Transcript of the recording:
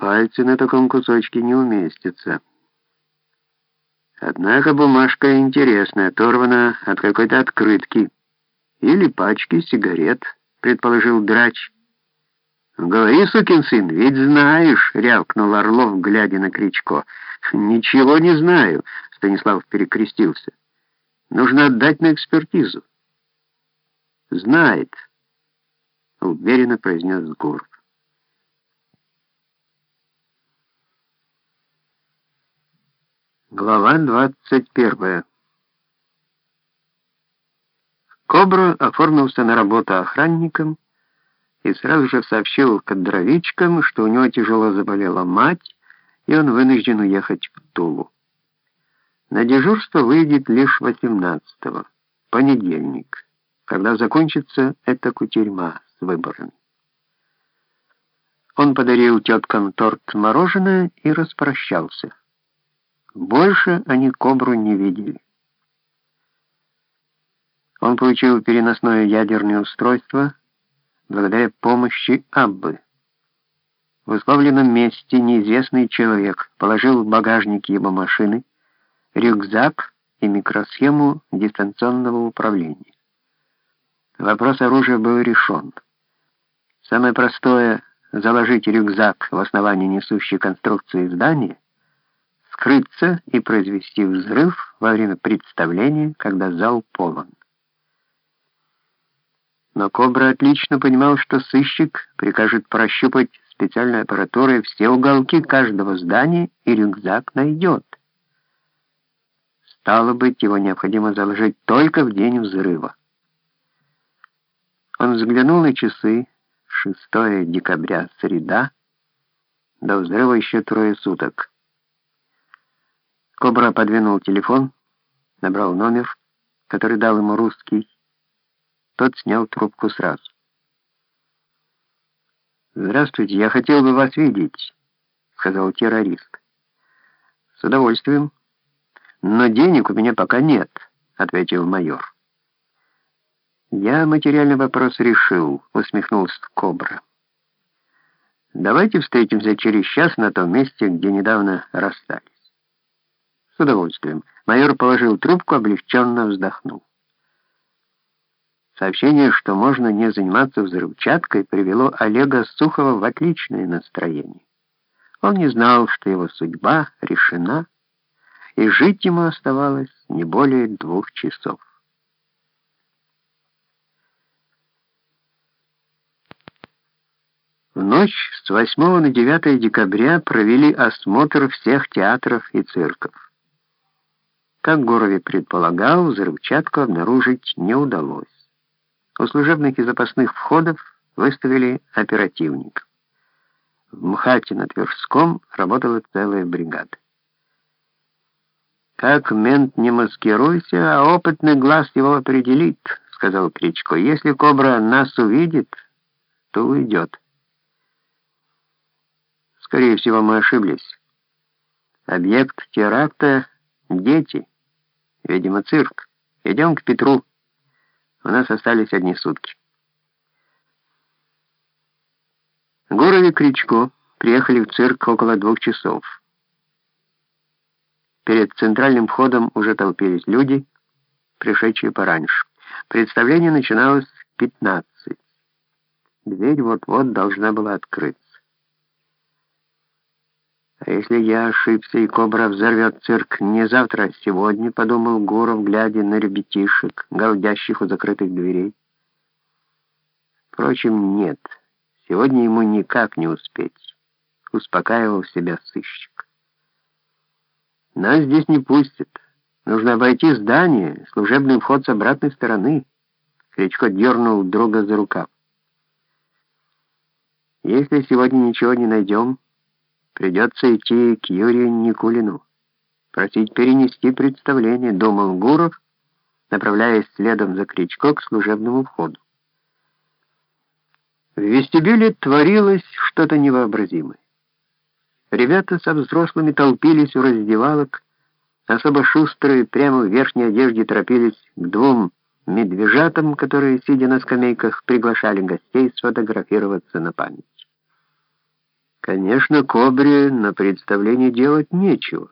Пальцы на таком кусочке не уместятся. Однако бумажка интересная, оторвана от какой-то открытки. Или пачки сигарет, предположил Драч. «Говори, сукин сын, ведь знаешь», — рявкнул Орлов, глядя на Кричко. «Ничего не знаю», — Станислав перекрестился. «Нужно отдать на экспертизу». «Знает», — уверенно произнес Гуров. Глава 21. Кобра оформился на работу охранником и сразу же сообщил кадровичкам, что у него тяжело заболела мать, и он вынужден уехать в Тулу. На дежурство выйдет лишь 18-го, понедельник, когда закончится эта кутерьма с выборами. Он подарил теткам торт мороженое и распрощался. Больше они кобру не видели. Он получил переносное ядерное устройство благодаря помощи Аббы. В условленном месте неизвестный человек положил в багажник его машины рюкзак и микросхему дистанционного управления. Вопрос оружия был решен. Самое простое — заложить рюкзак в основании несущей конструкции здания, скрыться и произвести взрыв во время представления, когда зал полон. Но Кобра отлично понимал, что сыщик прикажет прощупать специальной аппаратурой все уголки каждого здания, и рюкзак найдет. Стало быть, его необходимо заложить только в день взрыва. Он взглянул на часы, 6 декабря, среда, до взрыва еще трое суток. Кобра подвинул телефон, набрал номер, который дал ему русский, тот снял трубку сразу. «Здравствуйте, я хотел бы вас видеть», — сказал террорист. «С удовольствием. Но денег у меня пока нет», — ответил майор. «Я материальный вопрос решил», — усмехнулся Кобра. «Давайте встретимся через час на том месте, где недавно расстались». «С удовольствием». Майор положил трубку, облегченно вздохнул. Сообщение, что можно не заниматься взрывчаткой, привело Олега Сухова в отличное настроение. Он не знал, что его судьба решена, и жить ему оставалось не более двух часов. В ночь с 8 на 9 декабря провели осмотр всех театров и цирков. Как Горове предполагал, взрывчатку обнаружить не удалось. У служебных и запасных входов выставили оперативников. В МХАТе на Тверском работала целая бригада. «Как мент не маскируйся, а опытный глаз его определит», — сказал Кричко. «Если кобра нас увидит, то уйдет». Скорее всего, мы ошиблись. Объект теракта — дети. Видимо, цирк. Идем к Петру. У нас остались одни сутки. Гуров и Кричко приехали в цирк около двух часов. Перед центральным входом уже толпились люди, пришедшие пораньше. Представление начиналось в 15. Дверь вот-вот должна была открыться. А если я ошибся, и Кобра взорвет цирк не завтра, а сегодня, подумал Гуров, глядя на ребятишек, галдящих у закрытых дверей. Впрочем, нет, сегодня ему никак не успеть, успокаивал себя сыщик. Нас здесь не пустят. Нужно обойти здание, служебный вход с обратной стороны. Кричко дернул друга за рукав. Если сегодня ничего не найдем, Придется идти к Юрию Никулину. Просить перенести представление, думал Гуров, направляясь следом за Кричко к служебному входу. В вестибюле творилось что-то невообразимое. Ребята со взрослыми толпились у раздевалок, особо шустрые прямо в верхней одежде торопились к двум медвежатам, которые, сидя на скамейках, приглашали гостей сфотографироваться на память. Конечно, Кобре на представление делать нечего.